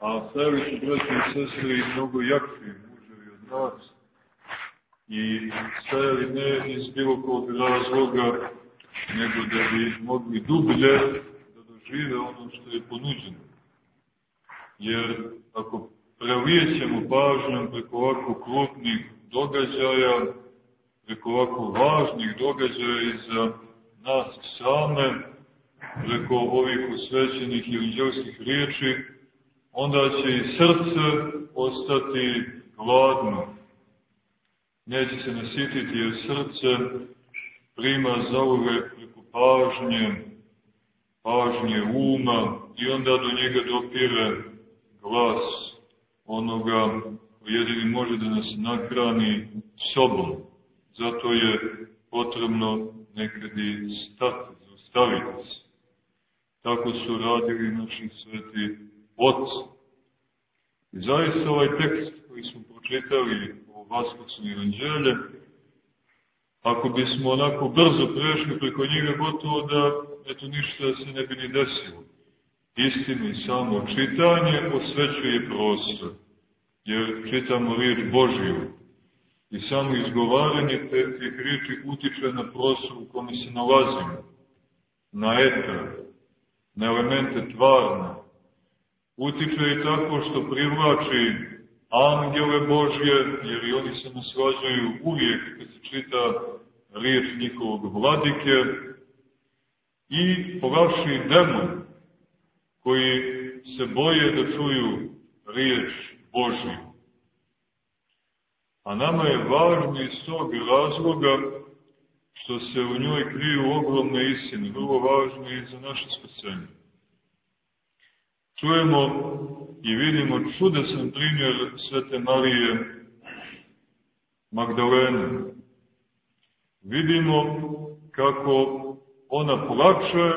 a su braći i sestri mnogo jakši muževi od nas i stajali ne iz bilo kog razloga, nego da bi mogli dublje da dožive ono što je ponuđeno. Jer ako prelijećemo pažnjom preko ovako krupnih događaja, preko ovako važnih događaja i za nas same, preko ovih i liđarskih riječi, onda će i srce ostati gladno. Neće se nasititi jer srce prima za uvek preko pažnje, pažnje uma i onda do njega dopire glas onoga koji jedini može da nas nakrani sobom. Zato je potrebno nekad i stati, zaustaviti se. Tako su radili naši sveti oci. I zaista ovaj tekst koji smo pročitali o Vaskosnu evanđelje, ako bismo onako brzo prešli preko njega, gotovo da eto ništa se ne bi ni desilo. Istini samo čitanje osvećuje prostor, jer čitamo riječ Božiju. I samo izgovaranje tih riječi utiče na prostor u kome se nalazimo, na etar, na elemente tvarne. Utiče i tako što privlači angele Božje, jer i oni se naslađaju uvijek kad se čita riječ njihovog vladike, i plaši demon, koji se boje da čuju riječ Božju. A nama je važno iz tog razloga što se u njoj kriju ogromne istine, vrlo važno i za naše spasenje. Čujemo i vidimo čudesan primjer Svete Marije Magdalene. Vidimo kako ona plače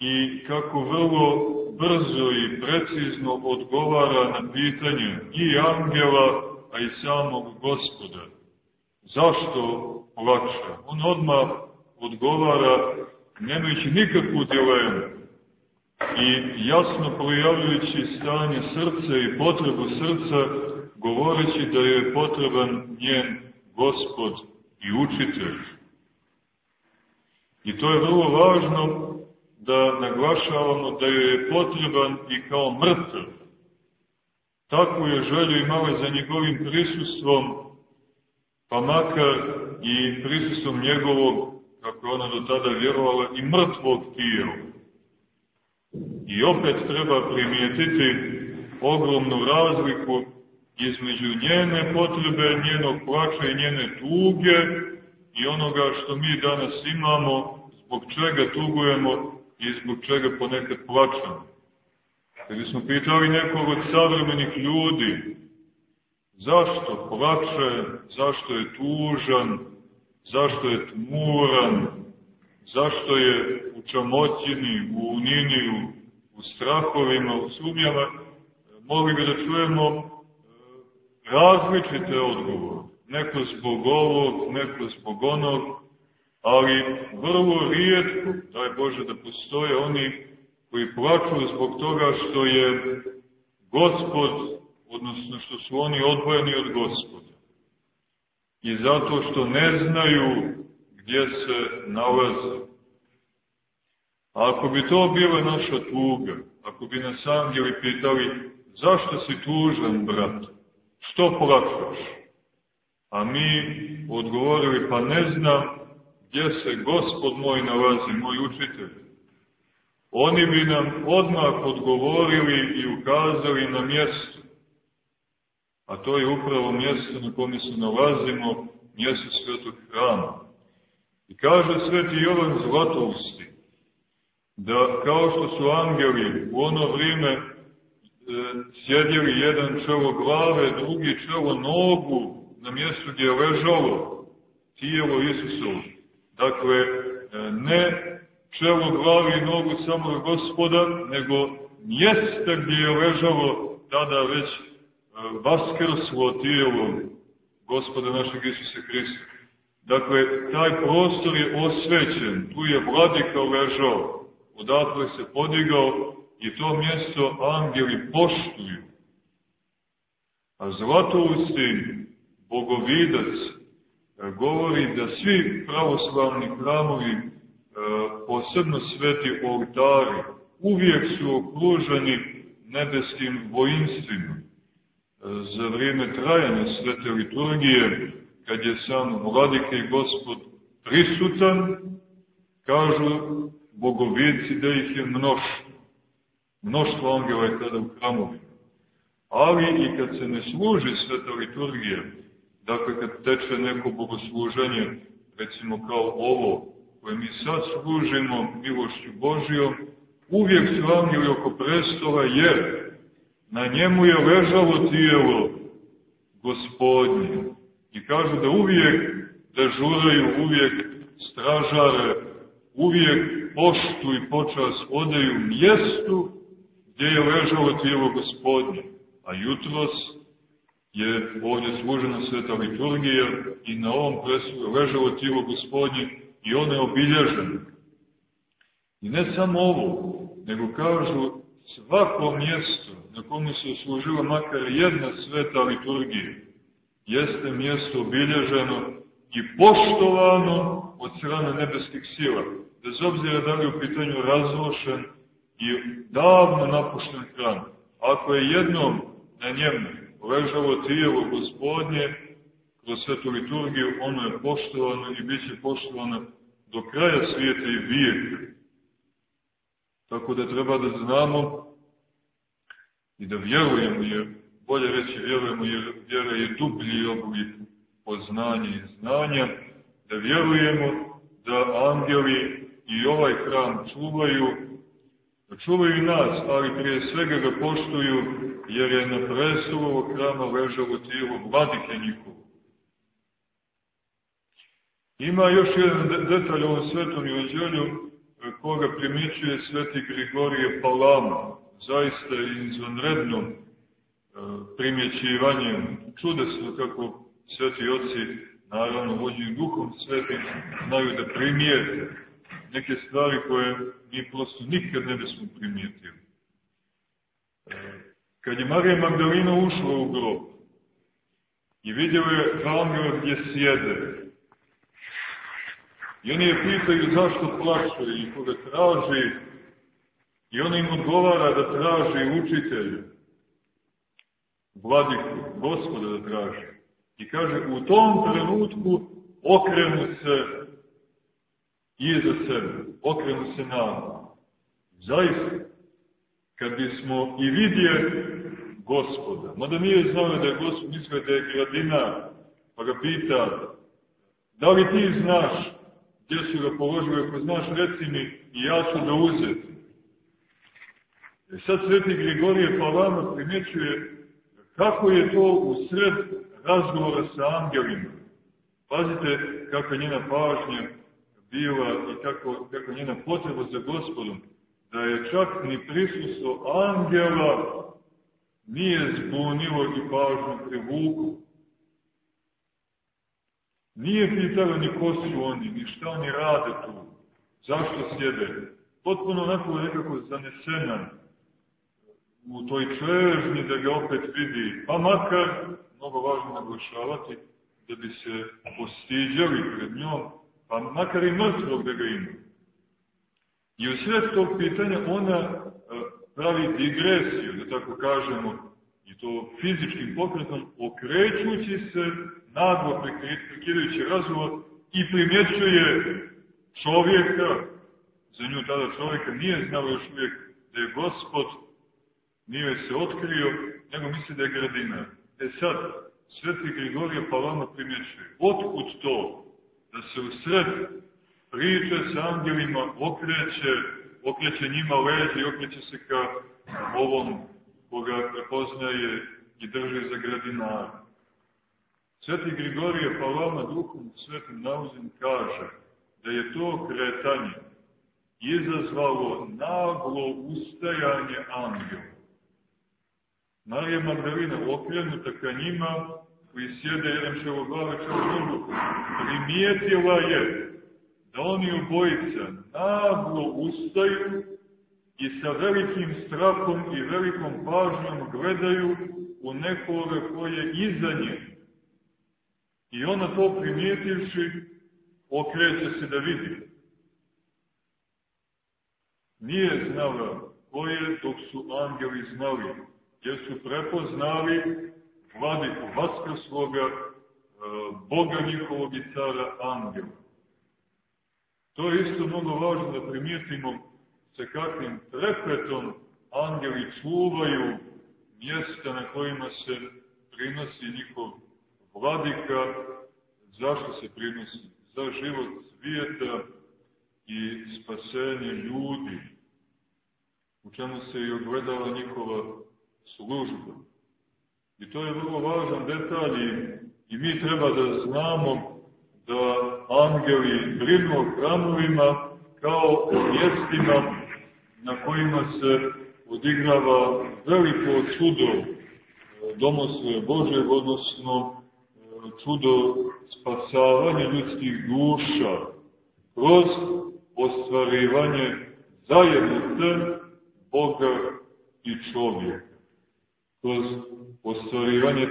i kako vrlo brzo i precizno odgovara na pitanje i angela, a i samog gospoda. Zašto plače? On odmah odgovara nemajući nikakvu dilemu i jasno projavljujući stanje srca i potrebu srca, govoreći da je potreban njen gospod i učitelj. I to je vrlo važno da naglašavamo da joj je potreban i kao mrtav. Takvu je želju imala za njegovim prisustvom, pa makar i prisustvom njegovog, kako ona do tada vjerovala, i mrtvog tijela. I opet treba primijetiti ogromnu razliku između njene potrebe, njenog plaća i njene tuge i onoga što mi danas imamo, zbog čega tugujemo i zbog čega ponekad plačemo. Kad bismo pitali nekog od savremenih ljudi, zašto plače, zašto je tužan, zašto je tmuran, zašto je u čamoćini, u uniniju, u strahovima, u sumnjama, mogli bi da čujemo e, različite odgovore. Neko zbog ovog, neko zbog onog, ali vrlo rijetko, daj Bože da postoje oni koji plaču zbog toga što je gospod, odnosno što su oni odvojeni od gospoda. I zato što ne znaju gdje se nalaze. A ako bi to bila naša tuga, ako bi nas angeli pitali zašto si tužan, brat, što plačaš? A mi odgovorili, pa ne znam, gdje se gospod moj nalazi, moj učitelj. Oni bi nam odmah odgovorili i ukazali na mjesto. A to je upravo mjesto na kome se nalazimo, mjesto svetog hrama. I kaže sveti Jovan Zlatousti, da kao što su angeli u ono vrijeme e, sjedili jedan čelo glave, drugi čelo nogu na mjestu gdje je ležalo tijelo Isusovo, Dakle, e, ne čelo glavi i nogu samog gospoda, nego mjesta gdje je ležalo tada već e, vaskrslo tijelo gospoda našeg Isusa Hrista. Dakle, taj prostor je osvećen, tu je vladika ležao, odatle se podigao i to mjesto angeli poštuju. A Zlatousti, bogovidac, govori da svi pravoslavni hramovi, e, posebno sveti oltari, uvijek su okruženi nebeskim vojinstvima. E, za vrijeme trajanja svete liturgije, kad je sam vladike gospod prisutan, kažu bogovici da ih je mnoštvo. Mnoštvo angela je tada u hramovima. Ali i kad se ne služi sveta liturgija, dakle kad teče neko bogosluženje, recimo kao ovo, koje mi sad služimo milošću Božijom, uvijek su angeli oko prestola, jer na njemu je ležalo tijelo gospodnje. I kažu da uvijek dežuraju, uvijek stražare, uvijek poštu i počas odaju mjestu gdje je ležalo tijelo gospodnje. A jutros je ovdje služena sveta liturgija i na ovom presu ležalo tijelo gospodnje i ono je obilježeno. I ne samo ovo, nego kažu svako mjesto na kome se oslužila makar jedna sveta liturgija, jeste mjesto obilježeno i poštovano od strane nebeskih sila, bez obzira da li u pitanju razlošen i davno napušten hram. Ako je jednom na njemu ležalo tijelo gospodnje, kroz svetu liturgiju, ono je poštovano i bit će poštovano do kraja svijeta i vijeka. Tako da treba da znamo i da vjerujemo, jer bolje reći vjerujemo, jer vjera je dublji oblik poznanja i znanja, da vjerujemo da angeli i ovaj hram čuvaju, da čuvaju nas, ali prije svega ga poštuju, jer je na prestolu ovog hrama ležalo tijelo vladike njihovo. Ima još jedan detalj u ovom svetom evanđelju koga primjećuje sveti Grigorije Palama, zaista izvanredno e, primjećivanjem, čudesno kako sveti oci, naravno vođeni duhom svetim, znaju da primijete neke stvari koje mi prosto nikad ne bismo primijetili. E, kad je Marija Magdalina ušla u grob i vidjela je angela gdje sjede, I oni je pitaju zašto plače i koga traži. I on im odgovara da traži učitelja, vladiku, gospoda da traži. I kaže, u tom trenutku okrenu se iza sebe, okrenu se nama. Zaista, kad bismo i vidjeli gospoda, mada nije znao da je gospod mislio da je gradina, pa ga pita, da li ti znaš gdje su ga položili, ako znaš, reci mi i ja ću da uzeti. E sad sveti Grigorije Palama primjećuje kako je to u sred razgovora sa angelima. Pazite kakva njena pažnja bila i kako, kako njena potreba za gospodom, da je čak ni prisustvo angela nije zbunilo i pažnju privuku. Nije pitala ni ko su oni, ni šta oni rade tu, zašto sjede. Potpuno onako nekako zanesena u toj čežnji da ga opet vidi, pa makar, mnogo važno naglašavati, da bi se postiđali pred njom, pa makar i mrtvog da ga ima. I u sred tog pitanja ona e, pravi digresiju, da tako kažemo, i to fizičkim pokretom, okrećući se naglo prekidajući razgovor i primjećuje čovjeka, za nju tada čovjeka nije znao još uvijek da je gospod, nije se otkrio, nego misli da je gradina. E sad, sveti Grigorije Palama primjećuje, otkud to da se u sred priče sa angelima okreće, okreće njima leđe i okreće se ka ovom koga prepoznaje i drži za gradinara. Sveti Grigorije Palama duhom svetim nauzim kaže da je to kretanje izazvalo naglo ustajanje angela. Marija Magdalina okrenuta ka njima koji sjede jedan čeloglave čeloglave, primijetila je da oni obojica naglo ustaju i sa velikim strahom i velikom pažnjom gledaju u nekoga koje je iza njih. I ona to primijetivši, okreće se da vidi. Nije znala ko je dok su angeli znali, jer su prepoznali vladiku Vaskrsloga, e, Boga njihovog i cara angela. To je isto mnogo važno da primijetimo sa kakvim trepetom angeli čuvaju mjesta na kojima se prinosi njihov vladika, zašto se prinosi? Za život svijeta i spasenje ljudi, u čemu se i ogledala njihova služba. I to je vrlo važan detalj i mi treba da znamo da angeli brinu o hramovima kao o mjestima na kojima se odigrava veliko čudo domosle Bože, odnosno čudo spasavanja ljudskih duša kroz ostvarivanje zajednice Boga i čovjeka. Kroz ostvarivanje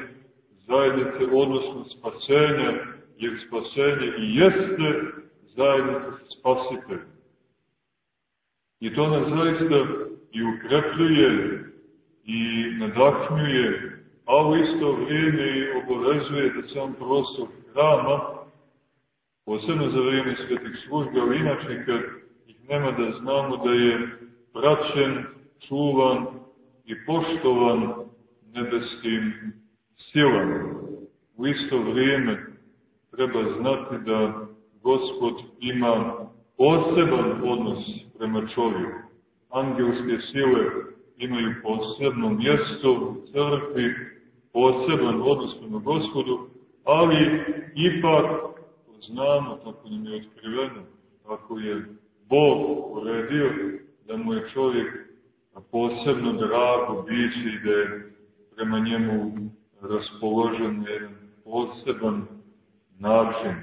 zajednice, odnosno spasenja, jer spasenje i jeste zajednica spasitelja. I to nas zaista i ukrepljuje i nadahnjuje, a u isto vrijeme i obavezuje da sam prostor hrama, posebno za vrijeme svetih službe, ali inače kad ih nema da znamo da je praćen, čuvan i poštovan nebeskim silama. U isto vrijeme treba znati da Gospod ima poseban odnos prema čovjeku. Angelske sile imaju posebno mjesto u crkvi, poseban odnos prema gospodu, ali ipak znamo, tako nam je otkriveno, ako je Bog uredio da mu je čovjek posebno drago biće i da je prema njemu raspoložen na jedan poseban način.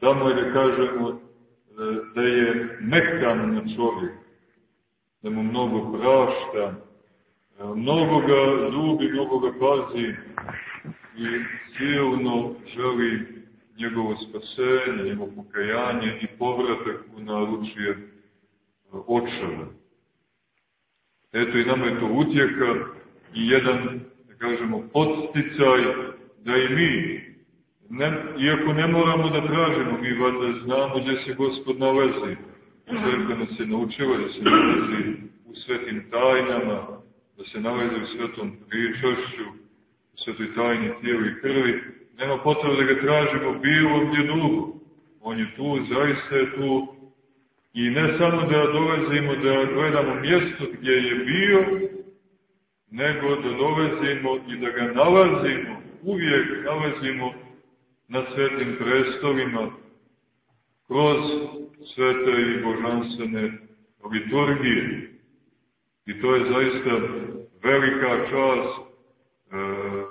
Da mu je, da kažemo, da je mekan na čovjek, da mu mnogo prašta, mnogo ga ljubi, mnogo ga pazi i silno želi njegovo spasenje, njegovo pokajanje i povratak u naručije očeva. Eto i nama je to utjeka i jedan, da kažemo, podsticaj da i mi ne, iako ne moramo da tražimo, mi valjda znamo gdje se gospod nalazi. Crkva nas je naučila da se nalazi u svetim tajnama, da se nalazi u svetom pričašću, u svetoj tajni tijela i krvi. Nema potrebe da ga tražimo bilo gdje dugo. On je tu, zaista je tu. I ne samo da dolazimo da gledamo mjesto gdje je bio, nego da dolazimo i da ga nalazimo, uvijek nalazimo na svetim prestolima, kroz svete i božanstvene liturgije. I to je zaista velika čast, e,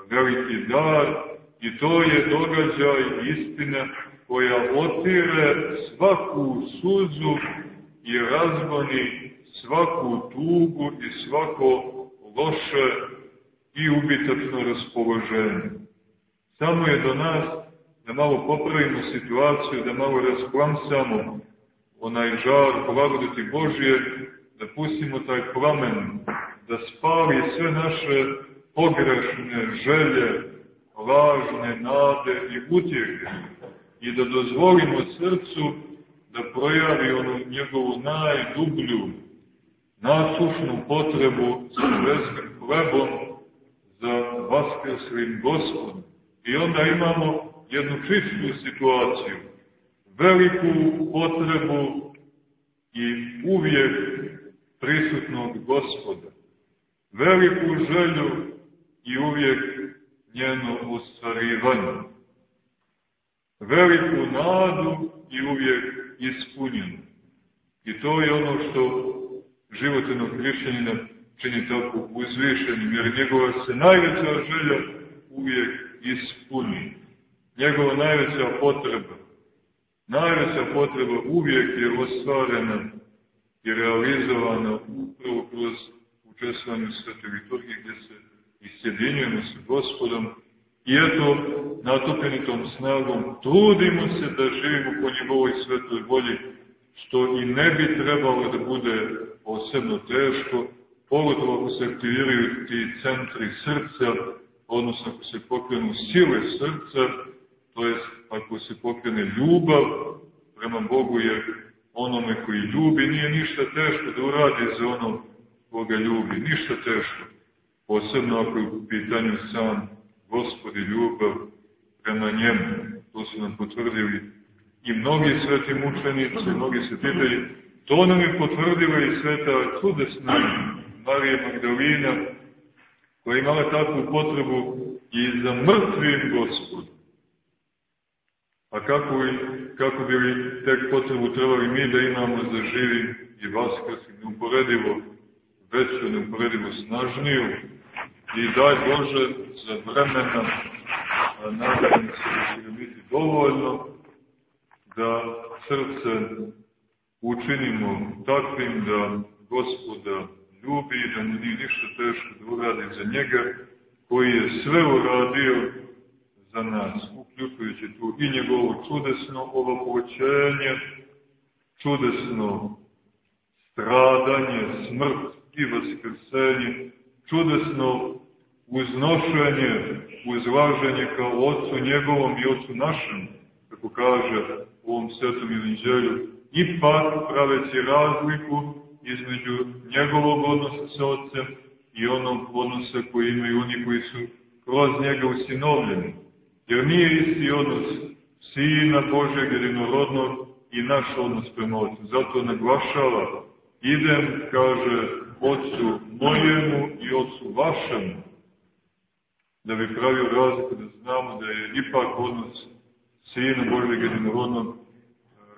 veliki dar i to je događaj istina koja otire svaku suzu i razgoni svaku tugu i svako loše i ubitačno raspoloženje. Samo je do nas da malo popravimo situaciju, da malo rasplamsamo onaj žar blagodati Božje, da pustimo taj plamen, da spali sve naše pogrešne želje, lažne nade i utjehe i da dozvolimo srcu da projavi onu njegovu najdublju, nasušnu potrebu za nebeskim hlebom, za vaskrslim gospodom. I onda imamo jednu čistu situaciju, veliku potrebu i uvijek prisutnog gospoda, veliku želju i uvijek njeno ostvarivanje, veliku nadu i uvijek ispunjenu. I to je ono što životenog hrišćanina čini tako uzvišenim, jer njegova se najveća želja uvijek ispuni. Njegova najveća potreba, najveća potreba uvijek je ostvarena i realizovana upravo kroz učestvovanje svete liturgije gdje se isjedinjujemo sa gospodom i eto, natopljeni tom snagom, trudimo se da živimo po njegovoj svetoj volji, što i ne bi trebalo da bude posebno teško, pogotovo ako se aktiviraju ti centri srca, odnosno ako se pokrenu sile srca, to je ako se pokrene ljubav prema Bogu, jer onome koji ljubi nije ništa teško da uradi za onog koga ljubi, ništa teško. Posebno ako je u pitanju sam Gospod i ljubav prema njemu. To su nam potvrdili i mnogi sveti mučenici, mnogi svetitelji. To nam je potvrdila i sveta čudesna Marija Magdalina, koja je imala takvu potrebu i za mrtvim gospodom. A kako, kako bi li tek potrebu trebali mi da imamo za živi i vaskrs i neuporedivo veću, neuporedivo snažniju i daj Bože za vremena, nadam se da će biti dovoljno, da srce učinimo takvim da gospoda ljubi i da mu nije ništa teško da uradi za njega, koji je sve uradio za nas, uključujući tu i njegovo čudesno ovopoćenje, čudesno stradanje, smrt i vaskrsenje, čudesno uznošenje, uzlaženje kao Otcu njegovom i Otcu našem, kako kaže u ovom svetom evanđelju, ipak praveći razliku između njegovog odnosa sa Otcem i onog odnosa koji imaju oni koji su kroz njega usinovljeni. Jer nije isti odnos Sina Božeg jedinorodnog i naš odnos prema Otcu. Zato naglašava, idem, kaže, Otcu mojemu i Otcu vašemu, da bi pravio razliku, da znamo da je ipak odnos Sina Božeg jedinorodnog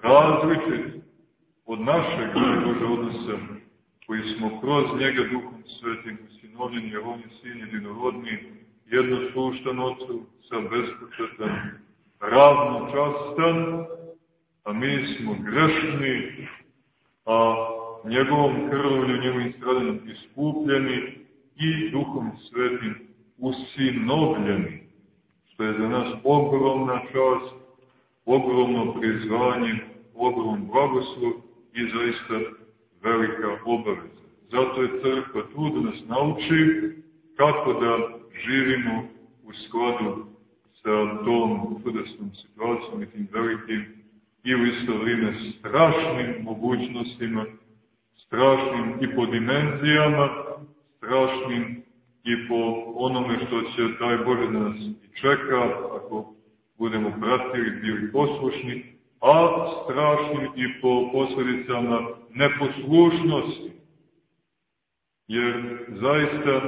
različit od našeg Bože odnosa koji smo kroz njega Duhom Svetim usinovljeni, jer on je sin jedinorodni, jednosluštan Otcu, sa bespočetan, ravnočastan, a mi smo grešni, a njegovom krvlju, njegovim stradanjem iskupljeni i Duhom Svetim usinovljeni, što je za nas ogromna čast, ogromno ogrom blagoslov i zaista velika obaveza. Zato je crkva tu da nas nauči kako da živimo u skladu sa tom čudesnom situacijom i tim velikim i u isto vrijeme strašnim mogućnostima, strašnim i po dimenzijama, strašnim i po onome što će taj Bože da nas i čeka, ako budemo pratili, bili poslušni, a strašnim i po posledicama neposlušnosti. Jer zaista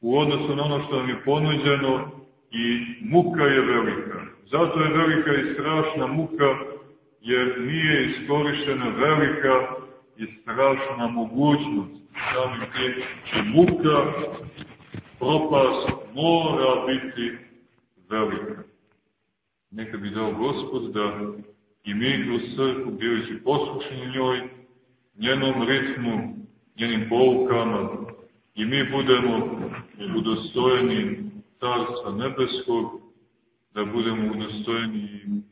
u odnosu na ono što nam je ponuđeno i muka je velika. Zato je velika i strašna muka jer nije iskorišena velika i strašna mogućnost. Samim tim će muka, propast mora biti velika. Neka bi dao Gospod da i mi kroz crkvu bili poslušni njoj, njenom ritmu, njenim poukama i mi budemo udostojeni Carstva Nebeskog, da budemo udostojeni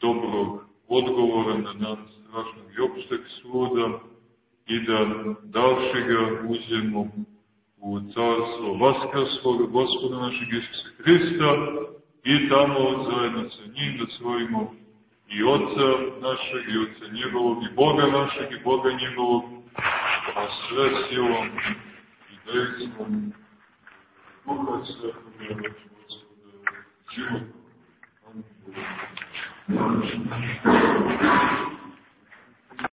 dobrog odgovora na nam strašnog i opšteg suda i da davši ga uđemo u carstvo Vaskarskog gospoda našeg Isusa Hrista i tamo zajedno sa njim da svojimo i Otca našeg, i Otca njegovog, i Boga našeg, i Boga njegovog, a sve silom i dejstvom Duha Svetog i Gospoda života. Amen.